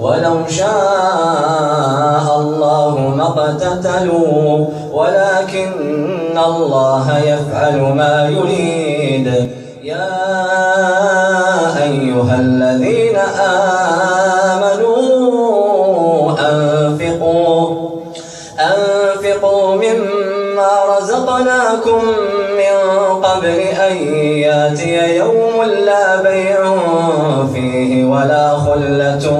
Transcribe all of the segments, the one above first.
ولو شاء الله ما اقتتلوا ولكن الله يفعل ما يريد. يا أيها الذين رزقناكم من قبل أن يأتي يوم لا بيع فيه ولا خلة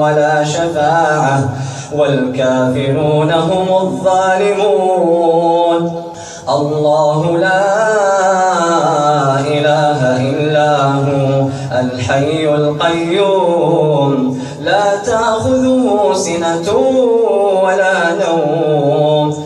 ولا شفاعة والكافرون هم الظالمون. الله لا إله إلا هو الحي القيوم. لا تأخذه سنة ولا نوم.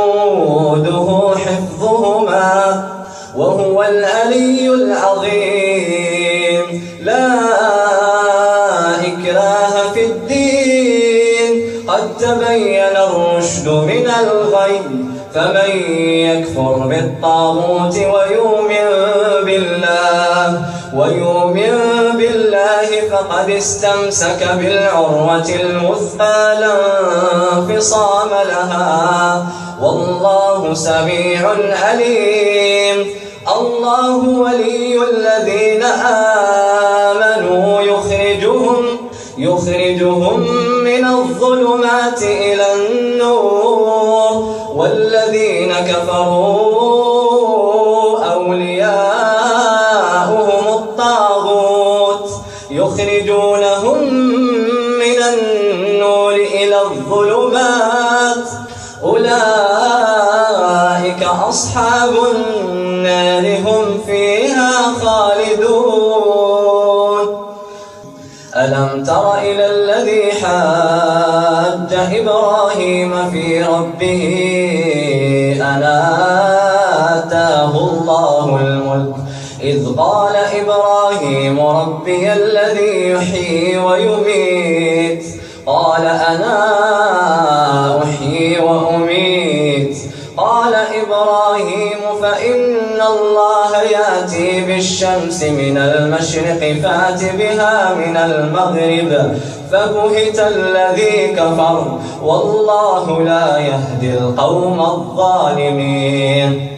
يؤوده حفظهما وهو العلي العظيم. لا إكراه في الدين. قد تبين الرشد من الغي فمن يكفر بالطاغوت ويؤمن بالله ويؤمن فقد استمسك بالعروة الوثقى لا انفصام لها. والله سميع عليم. الله ولي الذين آمنوا. يخرجهم يخرجهم من الظلمات إلى النور. والذين كفروا ألم تر إلى الذي حاج إبراهيم في ربه أن آتاه الله الملك إذ قال إبراهيم ربي الذي يحيي ويميت قال أنا قال إبراهيم فإن الله يأتي بالشمس من المشرق فأت بها من المغرب فبهت الذي كفر والله لا يهدي القوم الظالمين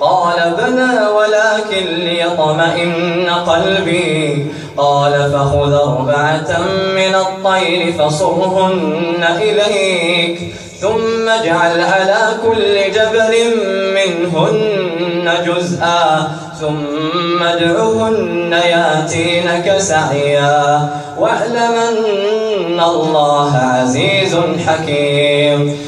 قال بلى ولكن ليطمئن قلبي. قال فخذ أربعة من الطير فصرهن إليك ثم اجعل على كل جبل منهن جزءا ثم ادعهن ياتينك سعيا. واعلم أن الله عزيز حكيم.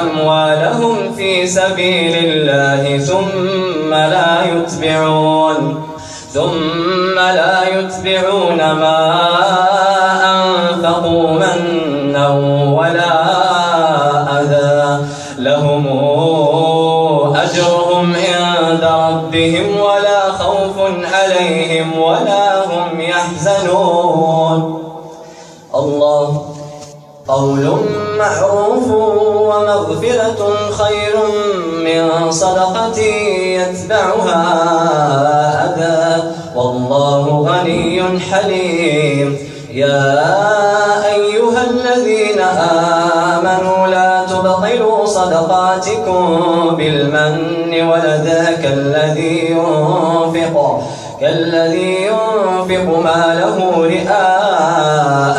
أموالهم في سبيل الله ثم لا يتبعون ثم لا يتبعون ما أنفقوا منا ولا أذى. لهم أجرهم عند ربهم ولا خوف عليهم ولا هم يحزنون. الله قول معروف ومغفرة خير من صدقة يتبعها أذى والله غني حليم. يا أيها الذين آمنوا لا تبطلوا صدقاتكم بالمن ولذاك الذي ينفق كالذي ينفق ماله رئاء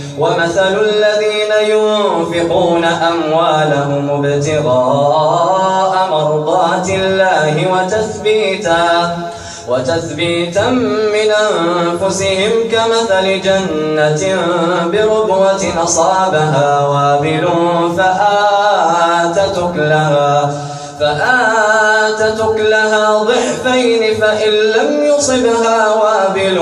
ومثل الذين ينفقون أموالهم ابتغاء مرضات الله وتثبيتا وتثبيتا من أنفسهم كمثل جنة بربوة أصابها وابل فآتت أكلها فآتت أكلها ضعفين فإن لم يصبها وابل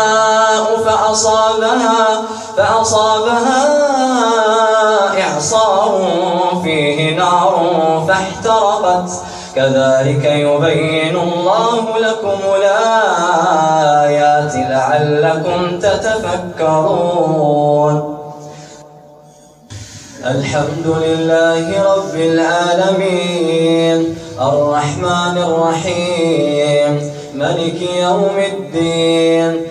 فأصابها فأصابها إعصار فيه نار فاحترقت. كذلك يبين الله لكم الآيات لعلكم تتفكرون. الحمد لله رب العالمين. الرحمن الرحيم. ملك يوم الدين.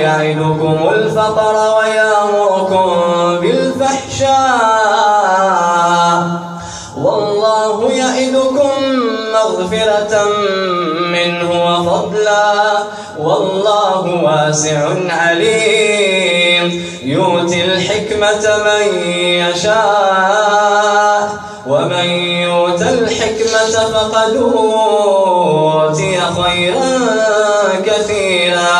يعدكم الفقر ويامركم بالفحشاء. والله يعدكم مغفرة منه وفضلا. والله واسع عليم. يؤتي الحكمة من يشاء. ومن يؤت الحكمة فقد أوتي خيرا كثيرا.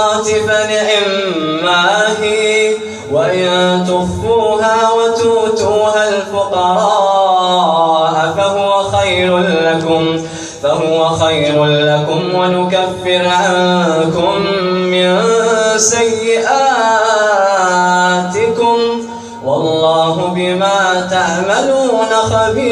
الصدقات فنعما هي وإن تخفوها وتؤتوها الفقراء فهو خير لكم فهو خير لكم ونكفر عنكم من سيئاتكم والله بما تعملون خبير.